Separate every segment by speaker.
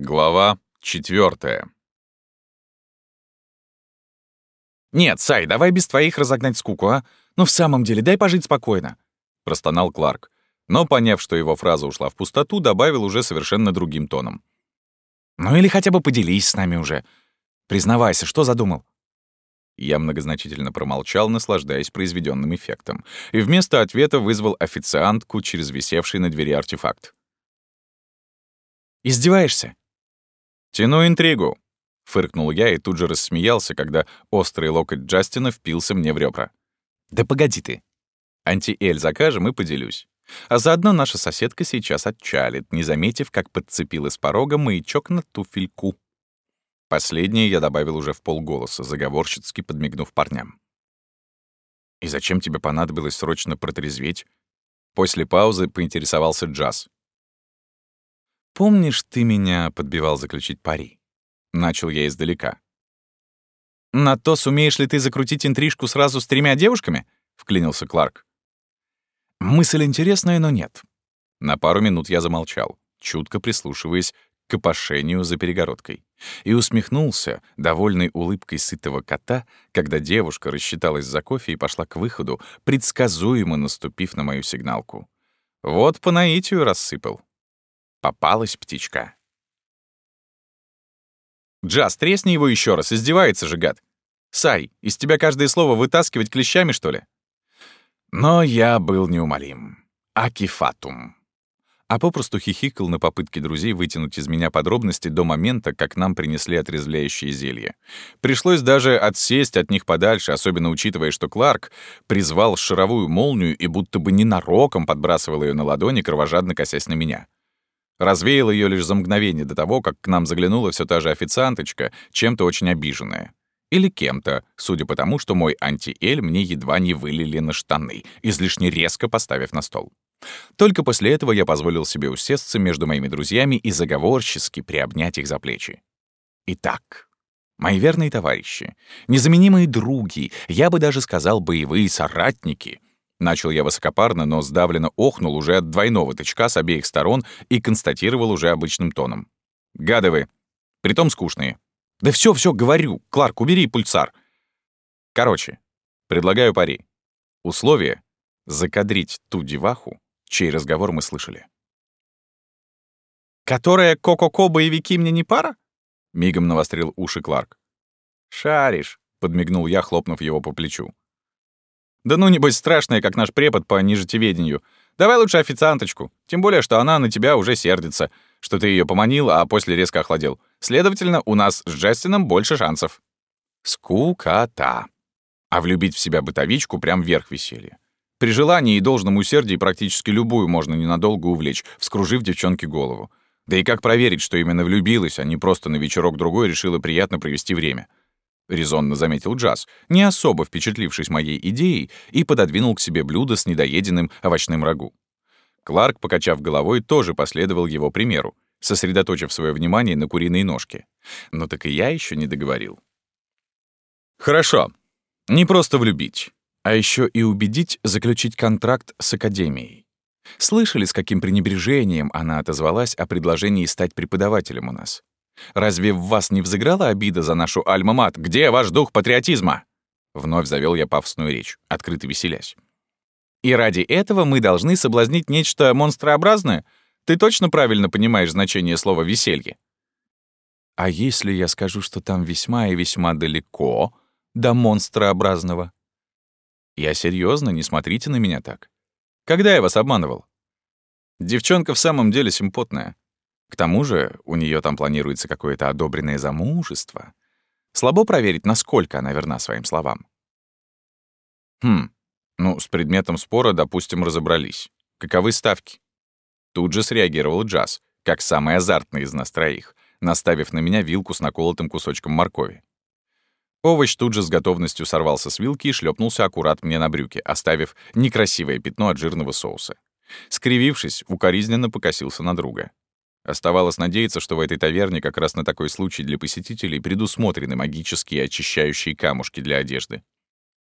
Speaker 1: Глава четвертая.
Speaker 2: «Нет, Сай, давай без твоих разогнать скуку, а? Ну в самом деле, дай пожить спокойно», — простонал Кларк. Но, поняв, что его фраза ушла в пустоту, добавил уже совершенно другим тоном. «Ну или хотя бы поделись с нами уже. Признавайся, что задумал?» Я многозначительно промолчал, наслаждаясь произведенным эффектом, и вместо ответа вызвал официантку через висевший на двери артефакт. «Издеваешься?»
Speaker 1: «Тяну интригу», — фыркнул я и тут же рассмеялся, когда острый локоть Джастина впился мне в ребра.
Speaker 2: «Да погоди ты.
Speaker 1: Антиэль закажем и поделюсь. А заодно наша соседка сейчас отчалит, не заметив, как подцепил из порога маячок на туфельку. Последнее я добавил уже в полголоса, заговорщицки подмигнув парням. «И зачем тебе понадобилось срочно протрезветь?» После паузы поинтересовался Джаз.
Speaker 2: «Помнишь, ты меня подбивал заключить пари?» Начал я издалека. «На то, сумеешь ли ты закрутить интрижку сразу с тремя девушками?» — вклинился Кларк. Мысль интересная, но нет.
Speaker 1: На пару минут я замолчал, чутко прислушиваясь к копошению за перегородкой, и усмехнулся, довольной улыбкой сытого кота, когда девушка рассчиталась за кофе и пошла к выходу, предсказуемо наступив на мою сигналку. Вот по наитию рассыпал. Попалась птичка.
Speaker 2: «Джаз, тресни его еще раз, издевается же, гад! Сай, из тебя каждое слово вытаскивать клещами, что ли?»
Speaker 1: Но я был неумолим. Акифатум. А попросту хихикал на попытке друзей вытянуть из меня подробности до момента, как нам принесли отрезвляющие зелья. Пришлось даже отсесть от них подальше, особенно учитывая, что Кларк призвал шаровую молнию и будто бы ненароком подбрасывал ее на ладони, кровожадно косясь на меня. Развеял ее лишь за мгновение до того, как к нам заглянула все та же официанточка, чем-то очень обиженная. Или кем-то, судя по тому, что мой антиэль мне едва не вылили на штаны, излишне резко поставив на стол. Только после этого я позволил себе усесться между моими друзьями и заговорчески приобнять их за плечи. Итак, мои верные товарищи, незаменимые други, я бы даже сказал боевые соратники. Начал я высокопарно, но сдавленно охнул уже от двойного тычка с обеих сторон и констатировал уже обычным тоном. Гады вы, притом скучные. Да все, все, говорю. Кларк, убери пульсар. Короче, предлагаю пари. Условие — закадрить ту деваху, чей разговор мы слышали.
Speaker 2: «Которая ко-ко-ко боевики мне не пара?»
Speaker 1: — мигом навострил уши Кларк.
Speaker 2: «Шаришь», — подмигнул я, хлопнув его по плечу.
Speaker 1: «Да ну, небось, страшная, как наш препод по нижетеведению. Давай лучше официанточку, тем более, что она на тебя уже сердится, что ты ее поманил, а после резко охладил. Следовательно, у нас с Джастином больше шансов. Скукота. А влюбить в себя бытовичку прям верх веселья. При желании и должном усердии практически любую можно ненадолго увлечь, вскружив девчонке голову. Да и как проверить, что именно влюбилась, а не просто на вечерок-другой решила приятно провести время? Резонно заметил Джаз, не особо впечатлившись моей идеей, и пододвинул к себе блюдо с недоеденным овощным рагу. Кларк, покачав головой, тоже последовал его примеру, сосредоточив свое внимание на куриной ножке. Но так и я еще не договорил. Хорошо. Не просто влюбить, а еще и убедить заключить контракт с Академией. Слышали, с каким пренебрежением она отозвалась о предложении стать преподавателем у нас? Разве в вас не взыграла обида за нашу альма-мат? Где ваш дух патриотизма? Вновь завел я пафосную речь, открыто веселясь. И ради этого мы должны соблазнить нечто монстрообразное — ты точно правильно понимаешь значение слова «веселье»?» «А если я скажу, что там весьма и весьма далеко до монстрообразного?» «Я серьезно, не смотрите на меня так. Когда я вас обманывал?» «Девчонка в самом деле симпотная. К тому же у нее там планируется какое-то одобренное замужество. Слабо проверить, насколько она верна своим словам». «Хм, ну, с предметом спора, допустим, разобрались. Каковы ставки?» Тут же среагировал Джаз, как самый азартный из нас троих, наставив на меня вилку с наколотым кусочком моркови. Овощ тут же с готовностью сорвался с вилки и шлепнулся аккурат мне на брюки, оставив некрасивое пятно от жирного соуса. Скривившись, укоризненно покосился на друга. Оставалось надеяться, что в этой таверне как раз на такой случай для посетителей предусмотрены магические очищающие камушки для одежды.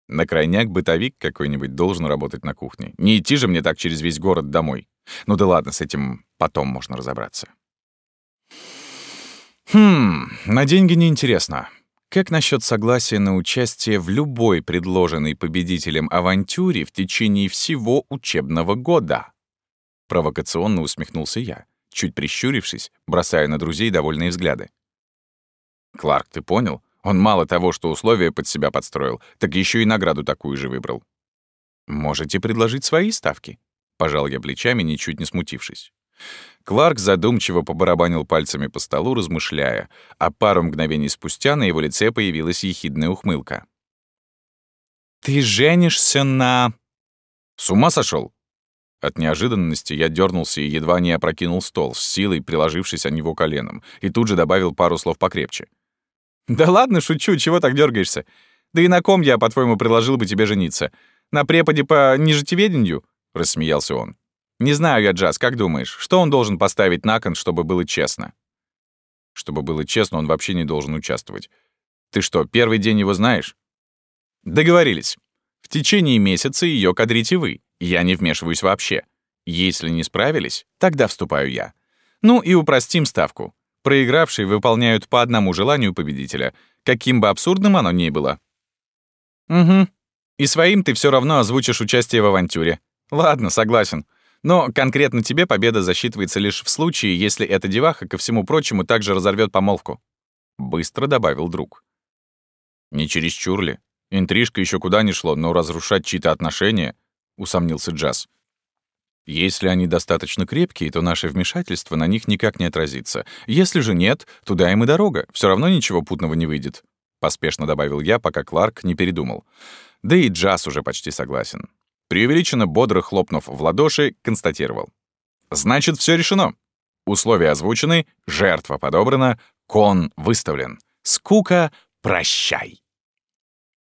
Speaker 1: На крайняк бытовик какой-нибудь должен работать на кухне. Не идти же мне так через весь город домой. Ну да ладно, с этим потом можно разобраться.
Speaker 2: Хм, на деньги неинтересно. Как насчет согласия на участие в любой предложенной победителем авантюре в течение всего учебного года? Провокационно усмехнулся я, чуть прищурившись, бросая на друзей довольные взгляды. «Кларк, ты понял? Он мало того, что условия под себя подстроил, так еще и награду такую же выбрал». «Можете предложить свои ставки?» — пожал я плечами, ничуть не смутившись. Кларк задумчиво побарабанил пальцами по столу, размышляя, а пару мгновений спустя на его лице появилась ехидная ухмылка. «Ты женишься на...» «С ума сошел? От неожиданности я дернулся и едва не опрокинул стол, с силой приложившись о него коленом, и тут же добавил пару слов покрепче. «Да ладно, шучу, чего так дергаешься? Да и на ком я, по-твоему, предложил бы тебе жениться? На преподе по нижитеведению?» — рассмеялся он. «Не знаю я, Джаз, как думаешь, что он должен поставить на кон, чтобы было честно?» «Чтобы было честно, он вообще не должен участвовать. Ты что, первый день его знаешь?» «Договорились. В течение месяца ее кадрите вы. Я не вмешиваюсь вообще. Если не справились, тогда вступаю я. Ну и упростим ставку. Проигравшие выполняют по одному желанию победителя, каким бы абсурдным оно ни было. Угу. И своим ты все равно озвучишь участие в авантюре. Ладно, согласен. Но конкретно тебе победа засчитывается лишь в случае, если эта деваха, ко всему прочему, также разорвет помолвку. Быстро добавил друг. Не чересчур ли? Интрижка еще куда ни шло, но разрушать чьи-то отношения —— усомнился Джаз. «Если они достаточно крепкие, то наше вмешательство на них никак не отразится. Если же нет, туда им и дорога. Все равно ничего путного не выйдет», — поспешно добавил я, пока Кларк не передумал. Да и Джаз уже почти согласен. Преувеличенно бодро хлопнув в ладоши, констатировал. «Значит, все решено. Условия озвучены, жертва подобрана, кон выставлен. Скука, прощай!»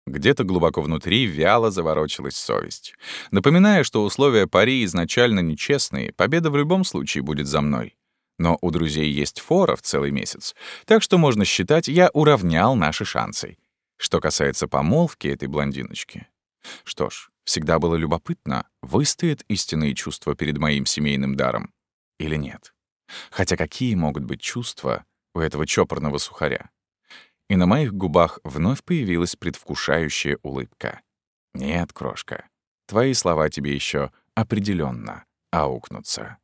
Speaker 2: Где-то глубоко внутри вяло заворочилась совесть. Напоминая, что условия пари изначально нечестные, победа в любом случае будет за мной. Но у друзей есть фора в целый месяц, так что можно считать, я уравнял наши шансы. Что касается помолвки этой блондиночки. Что ж, всегда было любопытно, выстоят истинные чувства перед моим семейным даром или нет. Хотя какие могут быть чувства у этого чопорного сухаря? И на моих губах вновь появилась предвкушающая улыбка. «Нет, крошка, твои слова тебе еще определенно аукнутся».